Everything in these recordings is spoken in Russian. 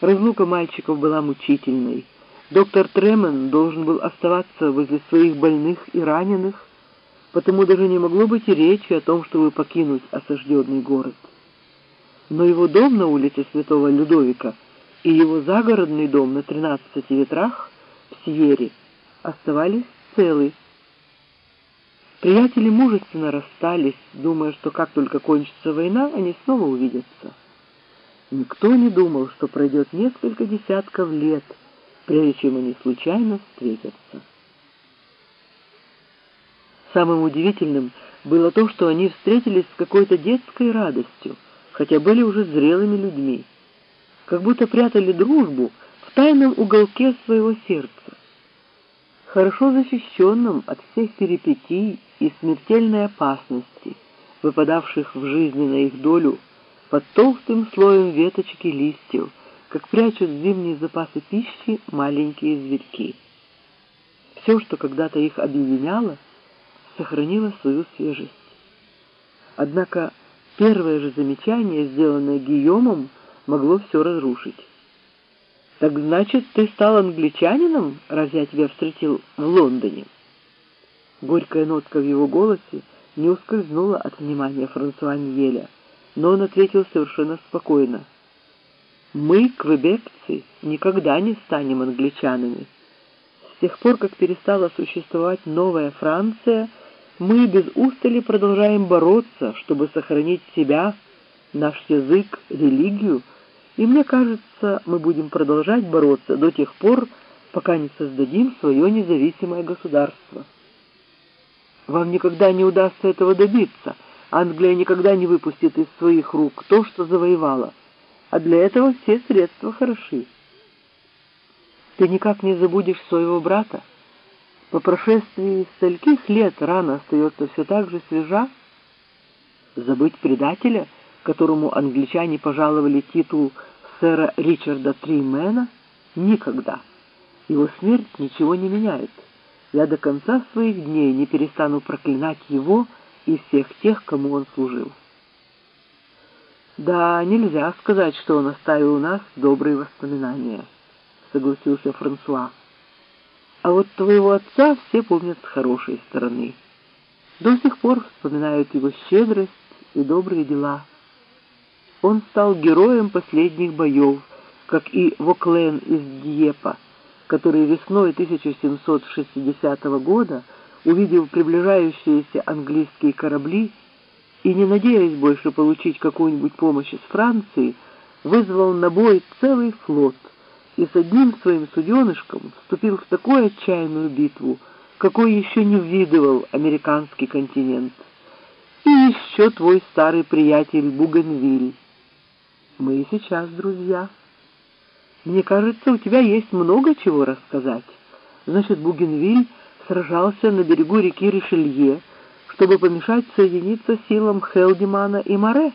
Разлука мальчиков была мучительной. Доктор Тремен должен был оставаться возле своих больных и раненых, потому даже не могло быть и речи о том, чтобы покинуть осажденный город. Но его дом на улице Святого Людовика и его загородный дом на тринадцати ветрах в Сьере оставались целы. Приятели мужественно расстались, думая, что как только кончится война, они снова увидятся. Никто не думал, что пройдет несколько десятков лет, прежде чем они случайно встретятся. Самым удивительным было то, что они встретились с какой-то детской радостью, хотя были уже зрелыми людьми, как будто прятали дружбу в тайном уголке своего сердца. Хорошо защищенным от всех перипетий и смертельной опасности, выпадавших в жизни на их долю под толстым слоем веточек и листьев, как прячут зимние запасы пищи маленькие зверьки. Все, что когда-то их объединяло, сохранила свою свежесть. Однако первое же замечание, сделанное Гийомом, могло все разрушить. «Так значит, ты стал англичанином, раз я тебя встретил в Лондоне?» Горькая нотка в его голосе не ускользнула от внимания Франсуа Ньеля, но он ответил совершенно спокойно. «Мы, квебекцы, никогда не станем англичанами. С тех пор, как перестала существовать новая Франция – мы без устали продолжаем бороться, чтобы сохранить себя, наш язык, религию, и мне кажется, мы будем продолжать бороться до тех пор, пока не создадим свое независимое государство. Вам никогда не удастся этого добиться. Англия никогда не выпустит из своих рук то, что завоевала. А для этого все средства хороши. Ты никак не забудешь своего брата? по прошествии стольких лет рана остается все так же свежа? Забыть предателя, которому англичане пожаловали титул сэра Ричарда Тримена? Никогда. Его смерть ничего не меняет. Я до конца своих дней не перестану проклинать его и всех тех, кому он служил. Да, нельзя сказать, что он оставил у нас добрые воспоминания, согласился Франсуа. А вот твоего отца все помнят с хорошей стороны. До сих пор вспоминают его щедрость и добрые дела. Он стал героем последних боев, как и Воклен из Диепа, который весной 1760 года, увидев приближающиеся английские корабли и не надеясь больше получить какую-нибудь помощь из Франции, вызвал на бой целый флот — и с одним своим суденышком вступил в такую отчаянную битву, какой еще не видывал американский континент. И еще твой старый приятель Бугенвиль. Мы и сейчас друзья. Мне кажется, у тебя есть много чего рассказать. Значит, Бугенвиль сражался на берегу реки Ришелье, чтобы помешать соединиться силам Хелдимана и Море.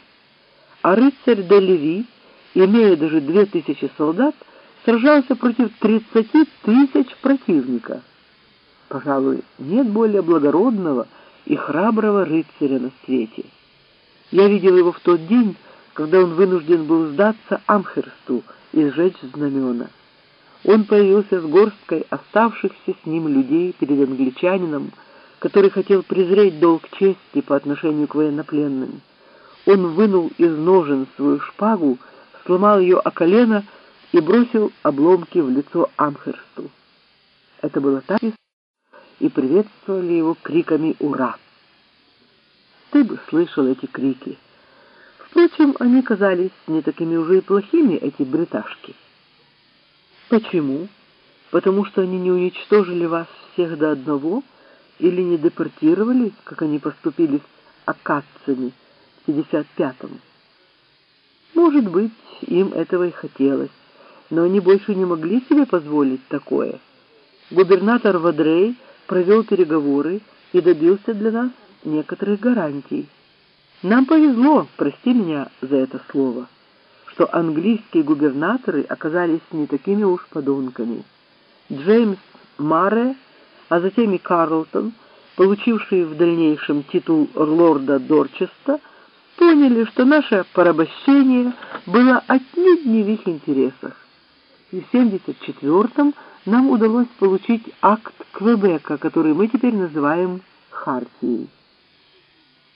А рыцарь де Леви, имея даже две тысячи солдат, сражался против тридцати тысяч противника. Пожалуй, нет более благородного и храброго рыцаря на свете. Я видел его в тот день, когда он вынужден был сдаться Амхерсту и сжечь знамена. Он появился с горсткой оставшихся с ним людей перед англичанином, который хотел презреть долг чести по отношению к военнопленным. Он вынул из ножен свою шпагу, сломал ее о колено и бросил обломки в лицо Амхерсту. Это было так, и приветствовали его криками «Ура!». Ты бы слышал эти крики. Впрочем, они казались не такими уже и плохими, эти бриташки. Почему? Потому что они не уничтожили вас всех до одного или не депортировали, как они поступили с акадцами в 55-м? Может быть, им этого и хотелось но они больше не могли себе позволить такое. Губернатор Вадрей провел переговоры и добился для нас некоторых гарантий. Нам повезло, прости меня за это слово, что английские губернаторы оказались не такими уж подонками. Джеймс Маре, а затем и Карлтон, получившие в дальнейшем титул лорда Дорчеста, поняли, что наше порабощение было отнюдь не в их интересах. И в 74-м нам удалось получить акт Квебека, который мы теперь называем Хартией.